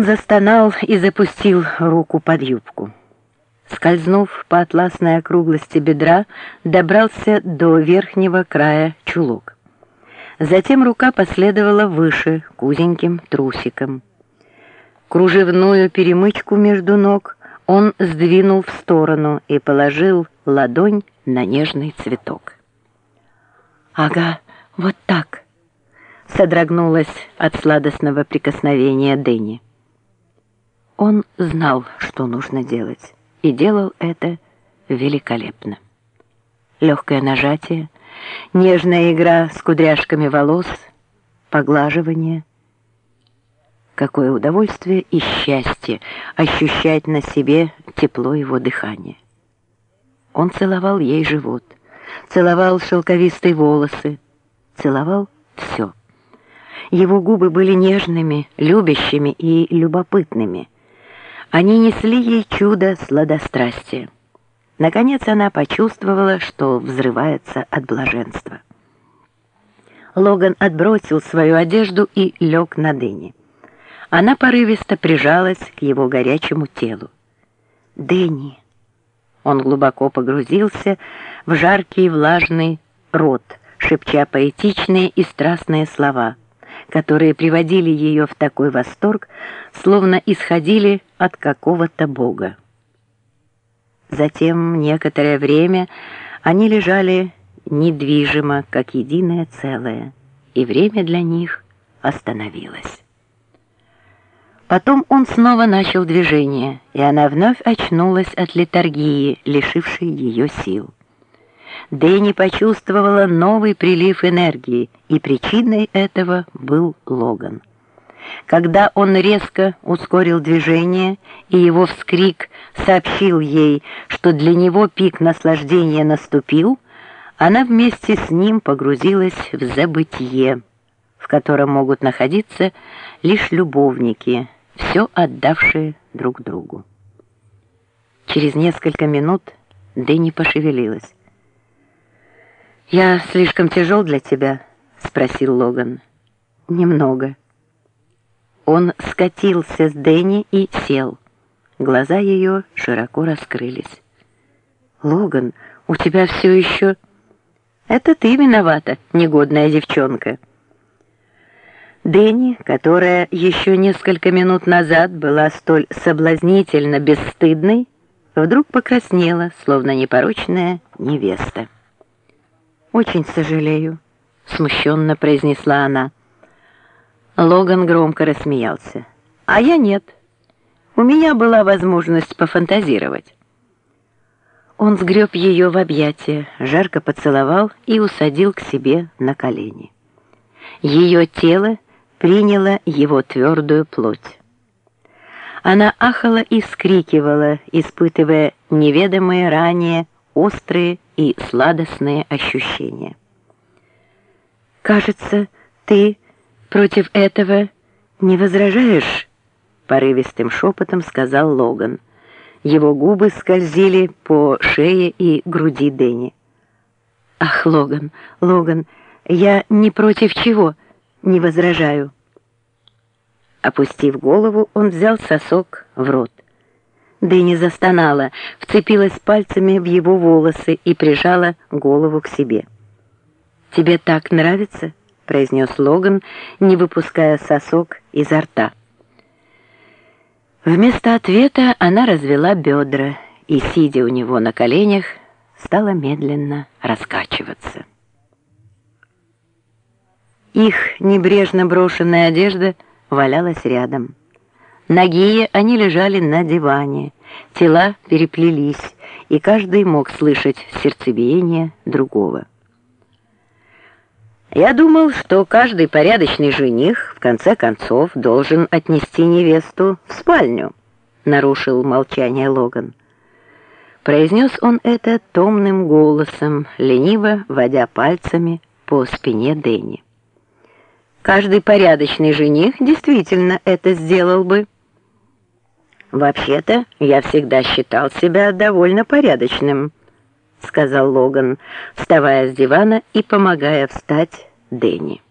Он застонал и запустил руку под юбку. Скользнув по атласной округлости бедра, добрался до верхнего края чулок. Затем рука последовала выше, к узеньким трусикам. Кружевную перемычку между ног он сдвинул в сторону и положил ладонь на нежный цветок. «Ага, вот так!» — содрогнулась от сладостного прикосновения Дэнни. Он знал, что нужно делать, и делал это великолепно. Легкое нажатие, нежная игра с кудряшками волос, поглаживание. Какое удовольствие и счастье ощущать на себе тепло его дыхания. Он целовал ей живот, целовал шелковистые волосы, целовал все. Его губы были нежными, любящими и любопытными — они несли ей чудо сладострастия. Наконец она почувствовала, что взрывается от блаженства. Логан отбросил свою одежду и лег на Дэнни. Она порывисто прижалась к его горячему телу. «Дэнни!» Он глубоко погрузился в жаркий влажный рот, шепча поэтичные и страстные слова — которые приводили ее в такой восторг, словно исходили от какого-то бога. Затем некоторое время они лежали недвижимо, как единое целое, и время для них остановилось. Потом он снова начал движение, и она вновь очнулась от летаргии, лишившей ее сил. Дэнни почувствовала новый прилив энергии, и причиной этого был Логан. Когда он резко ускорил движение, и его вскрик сообщил ей, что для него пик наслаждения наступил, она вместе с ним погрузилась в забытье, в котором могут находиться лишь любовники, все отдавшие друг другу. Через несколько минут Дэнни пошевелилась. «Я слишком тяжел для тебя?» — спросил Логан. «Немного». Он скатился с Дэнни и сел. Глаза ее широко раскрылись. «Логан, у тебя все еще...» «Это ты виновата, негодная девчонка». Дэнни, которая еще несколько минут назад была столь соблазнительно бесстыдной, вдруг покраснела, словно непорочная невеста. «Очень сожалею», — смущенно произнесла она. Логан громко рассмеялся. «А я нет. У меня была возможность пофантазировать». Он сгреб ее в объятия, жарко поцеловал и усадил к себе на колени. Ее тело приняло его твердую плоть. Она ахала и скрикивала, испытывая неведомые ранее острые и сладостные ощущения. «Кажется, ты против этого не возражаешь?» порывистым шепотом сказал Логан. Его губы скользили по шее и груди Дэнни. «Ах, Логан, Логан, я ни против чего не возражаю». Опустив голову, он взял сосок в рот. Дэнни застонала, вцепилась пальцами в его волосы и прижала голову к себе. «Тебе так нравится?» — произнес Логан, не выпуская сосок изо рта. Вместо ответа она развела бедра и, сидя у него на коленях, стала медленно раскачиваться. Их небрежно брошенная одежда валялась рядом. Нагие они лежали на диване, тела переплелись, и каждый мог слышать сердцебиение другого. Я думал, что каждый порядочный жених в конце концов должен отнести невесту в спальню, нарушил молчание Логан. Произнес он это томным голосом, лениво водя пальцами по спине Дэнни. Каждый порядочный жених действительно это сделал бы. «Вообще-то я всегда считал себя довольно порядочным», — сказал Логан, вставая с дивана и помогая встать Дэнни.